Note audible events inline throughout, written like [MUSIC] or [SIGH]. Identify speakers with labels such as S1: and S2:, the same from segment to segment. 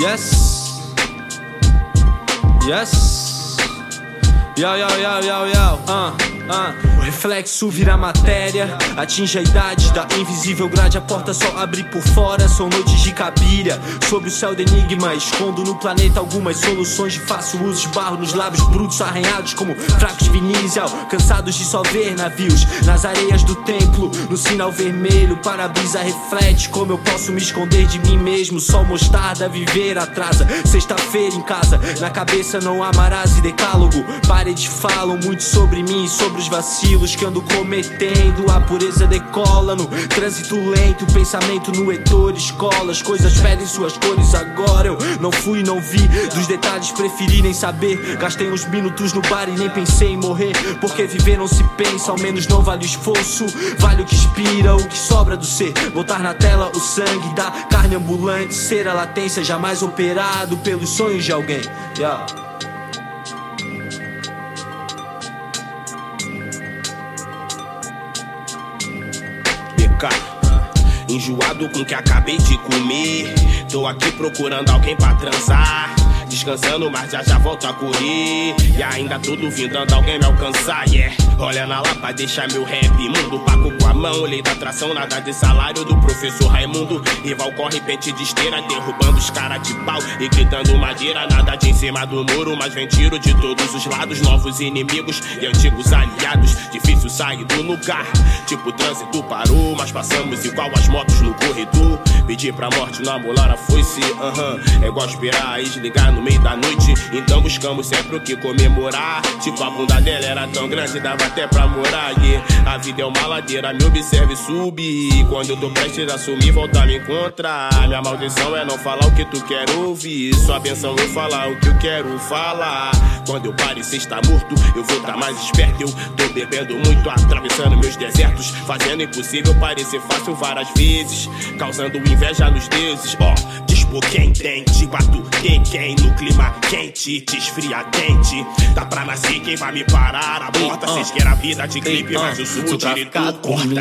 S1: Yes. Yes. Yo, yo, yo, yo, yo. Uh, uh. O reflexo vira matéria, atinge a idade da invisível grade. A porta só abre por fora, são noites de cabilha. Sob o céu de enigma, escondo no planeta algumas soluções de fácil uso. Esbarro nos lábios brutos, arranhados como fracos vinis. Cansados de só ver navios nas areias do templo. No sinal vermelho, para-brisa reflete. Como eu posso me esconder de mim mesmo? Só mostarda, viver atrasa. Sexta-feira em casa, na cabeça não há marase decálogo. Paredes falam muito sobre mim e sobre os vacilos que ando cometendo. A pureza decola no trânsito lento, pensamento no etor, escola. As coisas pedem suas cores agora. Eu não fui, não vi. Dos detalhes preferi nem saber. Gastei uns minutos no bar e nem pensei em morrer. Porque viver não se pensa, ao menos não vale o esforço. Vale o que inspira, o que sobra do ser. Botar na tela o sangue da carne ambulante. Ser a latência jamais operado pelos sonhos de alguém. Yeah.
S2: Enjoado com o que acabei de comer. Tô aqui procurando alguém pra transar. Descansando, mas já já volto a correr. E ainda tô duvidando alguém me alcançar, yeah. Olha na lapa, deixa meu rap mundo. Paco com a mão, lei da atração, nada de salário do professor Raimundo. Rival corre pente de esteira, derrubando os cara de pau. E gritando madeira, nada de em cima do muro. Mas vem tiro de todos os lados, novos inimigos e antigos aliados. Difícil sair do lugar. Tipo, trânsito parou, mas passamos igual as motos no corredor. Pedir pra morte não amolar a foice, aham. Uh -huh. É igual esperar e desligar no meio da noite. Então buscamos sempre o que comemorar. Tipo, a bunda dela era tão grande, dava até pra morar. Yeah. A vida é uma ladeira, me observe subir. Quando eu tô prestes a sumir, volta a me encontrar. Minha maldição é não falar o que tu quer ouvir. Sua benção eu falar o que eu quero falar. Quando eu parecer estar morto, eu vou estar tá mais esperto. Eu tô bebendo muito, atravessando meus desertos. Fazendo impossível parecer fácil várias vezes. Causando inveja nos deuses. Ó, oh, quem tem, te bato quem quem no clima quente, te esfria quente. Dá pra nascer quem vai me parar. A porta, uh, vocês querem a vida de clipe, mas eu sou o diretor corta.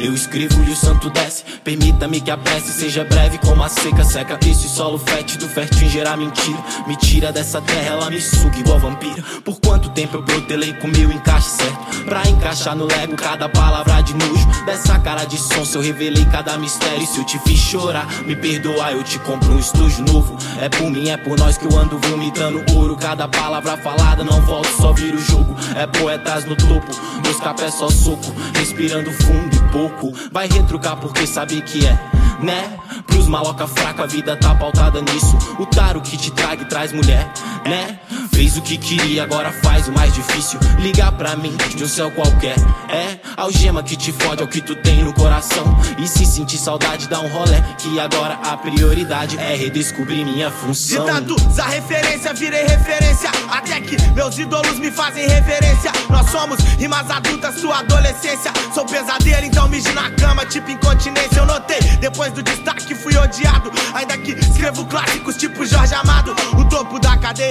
S3: Eu escrevo e o santo desce. Permita-me que a prece seja breve como a seca seca. Esse solo fétido, fértil em gerar mentira. Me tira dessa terra, ela me suga igual vampira. Por tempo eu protelei com meu encaixe certo? Pra encaixar no lego cada palavra de nojo. Dessa cara de som, eu revelei cada mistério. Se eu te fiz chorar, me perdoa, eu te compro um estúdio novo. É por mim, é por nós que eu ando vomitando ouro. Cada palavra falada, não volto, só vira o jogo. É poetas no topo, meus capés só soco. Respirando fundo e pouco. Vai retrucar porque sabe que é, né? Pros maloca fraco a vida tá pautada nisso. O taro que te traga e traz mulher, né? Fez o que queria, agora faz o mais difícil. Ligar pra mim de um céu qualquer. É algema que te fode, é o que tu tem no coração. E se sentir saudade, dá um rolé. Que agora a prioridade é redescobrir minha função.
S4: Ditados, a referência, virei referência. Até que meus ídolos me fazem referência. Nós somos rimas adultas, sua adolescência. Sou pesadelo, então me na cama, tipo incontinência. Eu notei, depois do destaque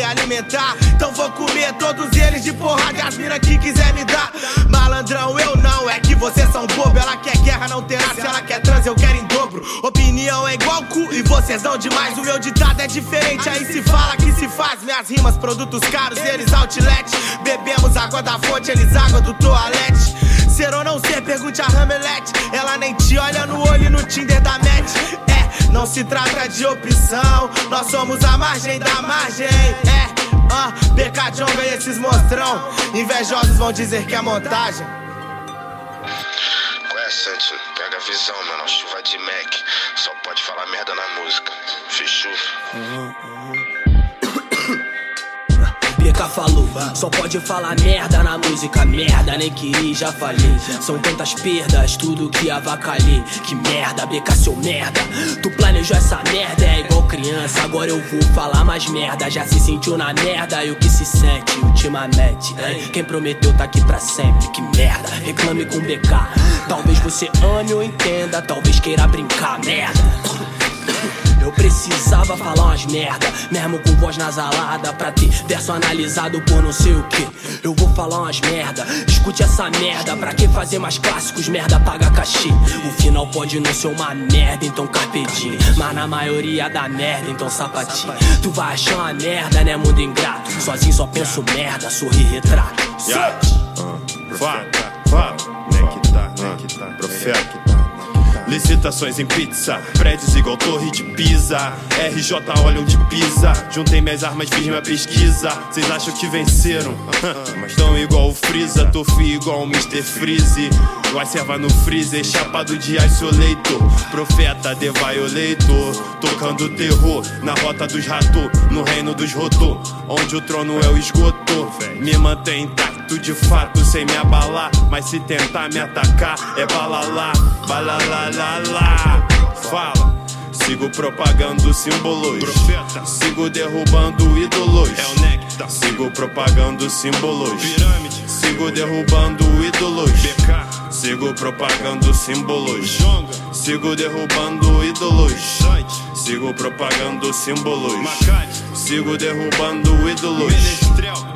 S4: alimentar. Então vou comer todos eles de porrada. As mina que quiser me dar. Malandrão, eu não. É que vocês são bobo. Ela quer guerra, não terá. Se ela quer trans, eu quero em dobro. Opinião é igual cu e vocês dão demais. O meu ditado é diferente. Aí se fala que se faz. Minhas rimas, produtos caros, eles outlet. Bebemos água da fonte, eles água do toalete. Ser ou não ser, pergunte a Hamlet. Ela nem te olha no olho no Tinder da Match. É, não se trata de opção. Nós somos a margem da margem. É, ah, uh, BK Jonga e esses monstrão. Invejosos vão dizer que é montagem.
S5: Qual é, Santos? Pega a visão, mano. Chuva de Mac. Só pode falar merda na música. Fechou? Uhum, uhum.
S3: PK falou, só pode falar merda na música, merda, nem queria, já falei. São tantas perdas, tudo que avacalhei. Que merda, BK, seu merda. Tu planejou essa merda, é igual criança. Agora eu vou falar mais merda. Já se sentiu na merda e o que se sente ultimamente. Hein? Quem prometeu tá aqui pra sempre, que merda. Reclame com BK. Talvez você ame ou entenda, talvez queira brincar, merda.
S6: Eu precisava falar umas merda, mesmo com voz nasalada, pra ter verso analisado por não sei o que. Eu vou falar umas merda, escute essa merda, pra que fazer mais clássicos, merda paga cachê. O final pode não ser uma merda, então carpedinho. Mas na maioria da merda, então sapatinho. Tu vai achar uma merda, né, mundo ingrato? Sozinho só penso merda, sorri retrato.
S7: Yeah. Uh, fala, fala, nectar, nectar, profeta. Licitações em pizza, prédios igual torre de Pisa. RJ olham de pisa. Juntei minhas armas, fiz minha pesquisa. Vocês acham que venceram? [LAUGHS] Mas tão igual o Freeza, tô igual o Mr. Freeze. Vai serva no freezer, chapado de leito. Profeta de Violator, tocando terror na rota dos ratos, no reino dos rotos, onde o trono é o esgoto. Me mantém intacto de fato, sem me abalar. Mas se tentar me atacar, é balalá, balalá lá lá. Fala. Sigo propagando símbolos. Profeta. Sigo derrubando ídolos. É o néctar. Sigo propagando símbolos. Pirâmide. Sigo derrubando ídolos. BK. Sigo propagando símbolos. Jonga. Sigo derrubando ídolos. Sigo propagando símbolos. Macate. Sigo derrubando ídolos. Menestrel.